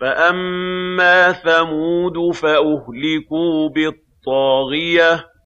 فَأَمَّا ثَمُودُ فَأُهْلِكُوا بِالطَّاغِيَةِ